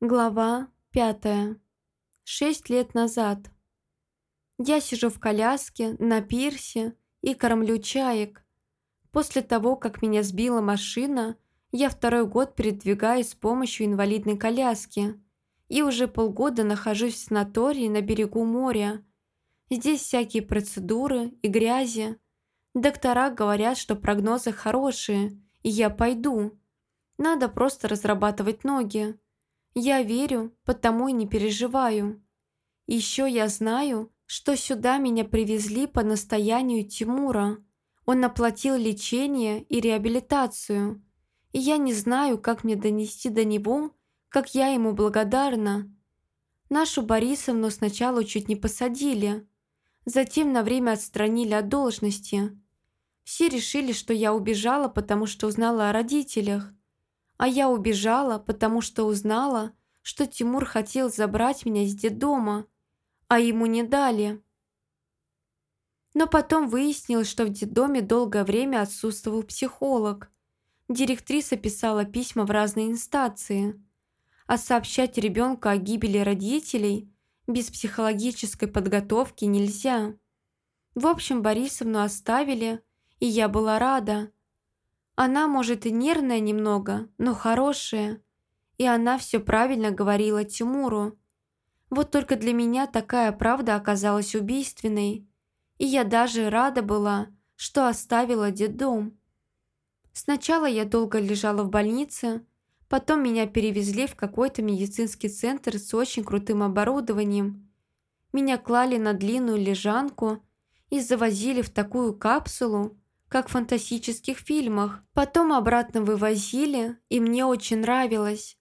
Глава пятая. Шесть лет назад. Я сижу в коляске на пирсе и кормлю чаек. После того, как меня сбила машина, я второй год передвигаюсь с помощью инвалидной коляски и уже полгода нахожусь в санатории на берегу моря. Здесь всякие процедуры и грязи. Доктора говорят, что прогнозы хорошие, и я пойду. Надо просто разрабатывать ноги. Я верю, потому и не переживаю. Еще я знаю, что сюда меня привезли по настоянию Тимура. Он оплатил лечение и реабилитацию. И я не знаю, как мне донести до него, как я ему благодарна. Нашу Борисовну сначала чуть не посадили, затем на время отстранили от должности. Все решили, что я убежала, потому что узнала о родителях. А я убежала, потому что узнала, что Тимур хотел забрать меня из детдома, а ему не дали. Но потом выяснилось, что в детдоме долгое время отсутствовал психолог. Директриса писала письма в разные инстанции. А сообщать ребенку о гибели родителей без психологической подготовки нельзя. В общем, Борисовну оставили, и я была рада. Она, может, и нервная немного, но хорошая. И она все правильно говорила Тимуру. Вот только для меня такая правда оказалась убийственной. И я даже рада была, что оставила детдом. Сначала я долго лежала в больнице, потом меня перевезли в какой-то медицинский центр с очень крутым оборудованием. Меня клали на длинную лежанку и завозили в такую капсулу, как в фантастических фильмах. Потом обратно вывозили, и мне очень нравилось.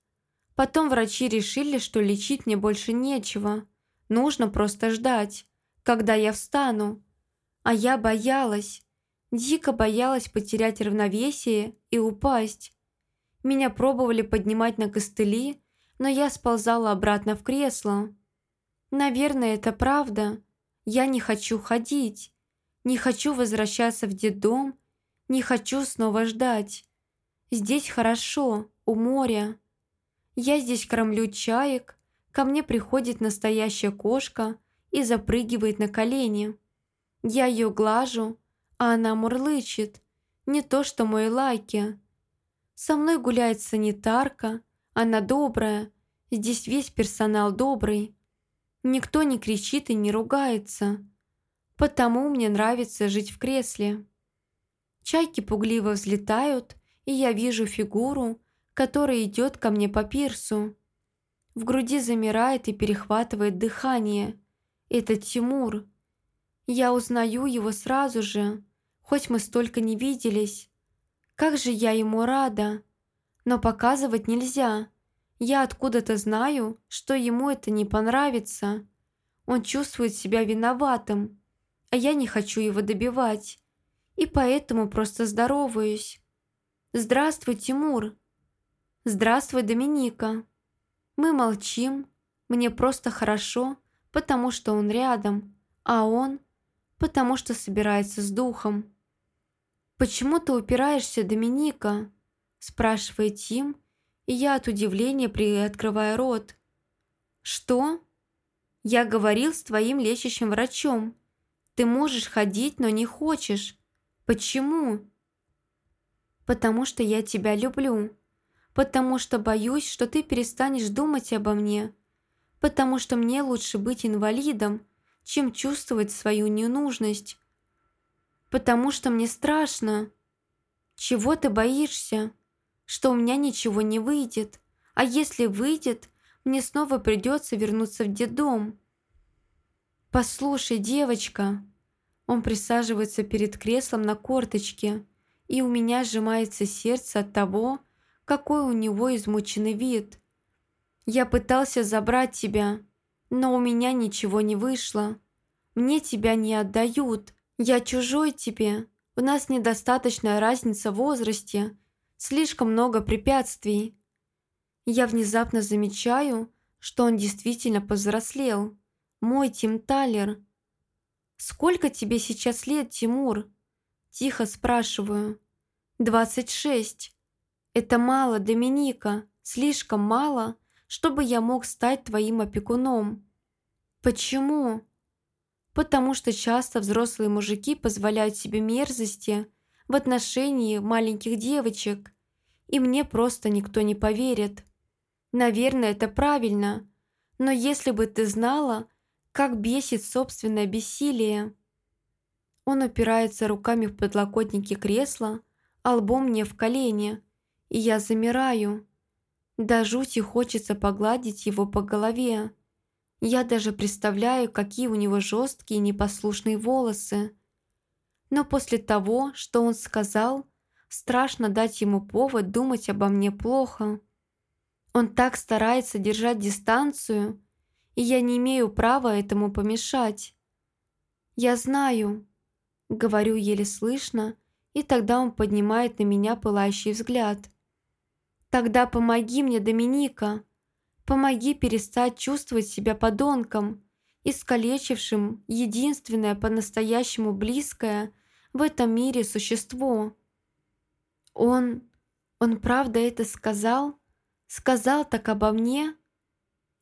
Потом врачи решили, что лечить мне больше нечего. Нужно просто ждать, когда я встану. А я боялась, дико боялась потерять равновесие и упасть. Меня пробовали поднимать на костыли, но я сползала обратно в кресло. Наверное, это правда. Я не хочу ходить. Не хочу возвращаться в детдом, не хочу снова ждать. Здесь хорошо, у моря. Я здесь кормлю чаек, ко мне приходит настоящая кошка и запрыгивает на колени. Я ее глажу, а она мурлычет, не то что мой Лайки. Со мной гуляет санитарка, она добрая, здесь весь персонал добрый. Никто не кричит и не ругается. Потому мне нравится жить в кресле. Чайки пугливо взлетают, и я вижу фигуру, которая идет ко мне по пирсу. В груди замирает и перехватывает дыхание. Это Тимур. Я узнаю его сразу же, хоть мы столько не виделись. Как же я ему рада. Но показывать нельзя. Я откуда-то знаю, что ему это не понравится. Он чувствует себя виноватым а я не хочу его добивать, и поэтому просто здороваюсь. «Здравствуй, Тимур!» «Здравствуй, Доминика!» Мы молчим, мне просто хорошо, потому что он рядом, а он, потому что собирается с духом. «Почему ты упираешься, Доминика?» спрашивает Тим, и я от удивления приоткрываю рот. «Что?» «Я говорил с твоим лечащим врачом», ты можешь ходить, но не хочешь. Почему? Потому что я тебя люблю. Потому что боюсь, что ты перестанешь думать обо мне. Потому что мне лучше быть инвалидом, чем чувствовать свою ненужность. Потому что мне страшно. Чего ты боишься? Что у меня ничего не выйдет. А если выйдет, мне снова придется вернуться в детдом. «Послушай, девочка!» Он присаживается перед креслом на корточке, и у меня сжимается сердце от того, какой у него измученный вид. «Я пытался забрать тебя, но у меня ничего не вышло. Мне тебя не отдают. Я чужой тебе. У нас недостаточная разница в возрасте. Слишком много препятствий». Я внезапно замечаю, что он действительно повзрослел. Мой Тим Талер. «Сколько тебе сейчас лет, Тимур?» Тихо спрашиваю. «Двадцать шесть. Это мало, Доминика, слишком мало, чтобы я мог стать твоим опекуном. Почему? Потому что часто взрослые мужики позволяют себе мерзости в отношении маленьких девочек, и мне просто никто не поверит. Наверное, это правильно, но если бы ты знала, как бесит собственное бессилие. Он упирается руками в подлокотники кресла, а лбом мне в колени, и я замираю. До жути хочется погладить его по голове. Я даже представляю, какие у него жесткие непослушные волосы. Но после того, что он сказал, страшно дать ему повод думать обо мне плохо. Он так старается держать дистанцию, и я не имею права этому помешать. «Я знаю», — говорю еле слышно, и тогда он поднимает на меня пылающий взгляд. «Тогда помоги мне, Доминика. Помоги перестать чувствовать себя подонком, искалечившим единственное по-настоящему близкое в этом мире существо». Он... он правда это сказал? Сказал так обо мне?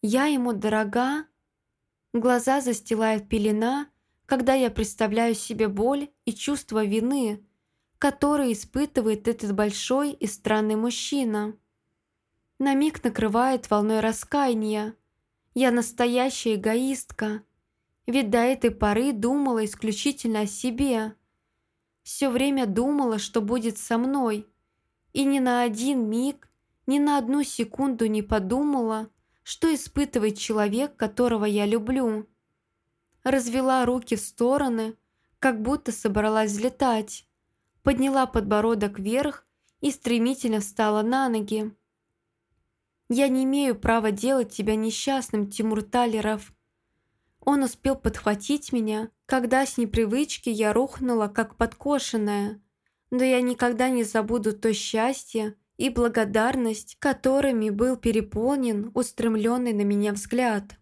Я ему дорога? Глаза застилает пелена, когда я представляю себе боль и чувство вины, которые испытывает этот большой и странный мужчина. На миг накрывает волной раскаяния. Я настоящая эгоистка, ведь до этой поры думала исключительно о себе. Все время думала, что будет со мной, и ни на один миг, ни на одну секунду не подумала, что испытывает человек, которого я люблю развела руки в стороны, как будто собралась взлетать, подняла подбородок вверх и стремительно встала на ноги. «Я не имею права делать тебя несчастным, Тимур Талеров». Он успел подхватить меня, когда с непривычки я рухнула, как подкошенная. Но я никогда не забуду то счастье и благодарность, которыми был переполнен устремленный на меня взгляд.